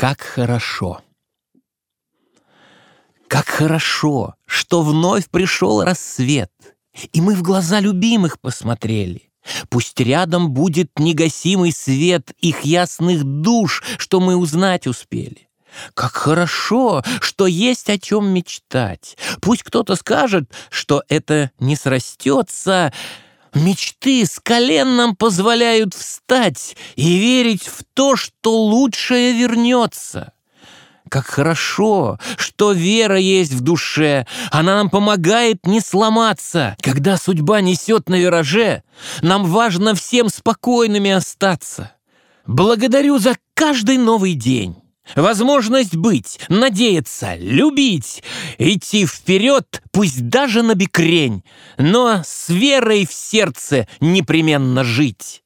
Как хорошо! Как хорошо, что вновь пришел рассвет, И мы в глаза любимых посмотрели. Пусть рядом будет негасимый свет Их ясных душ, что мы узнать успели. Как хорошо, что есть о чем мечтать. Пусть кто-то скажет, что это не срастется. Мечты с колен нам позволяют встать и верить в то, что лучшее вернется. Как хорошо, что вера есть в душе. Она нам помогает не сломаться. Когда судьба несет на вираже, нам важно всем спокойными остаться. Благодарю за каждый новый день. Возможность быть, надеяться, любить, идти вперед, пусть даже на бекрень, но с верой в сердце непременно жить.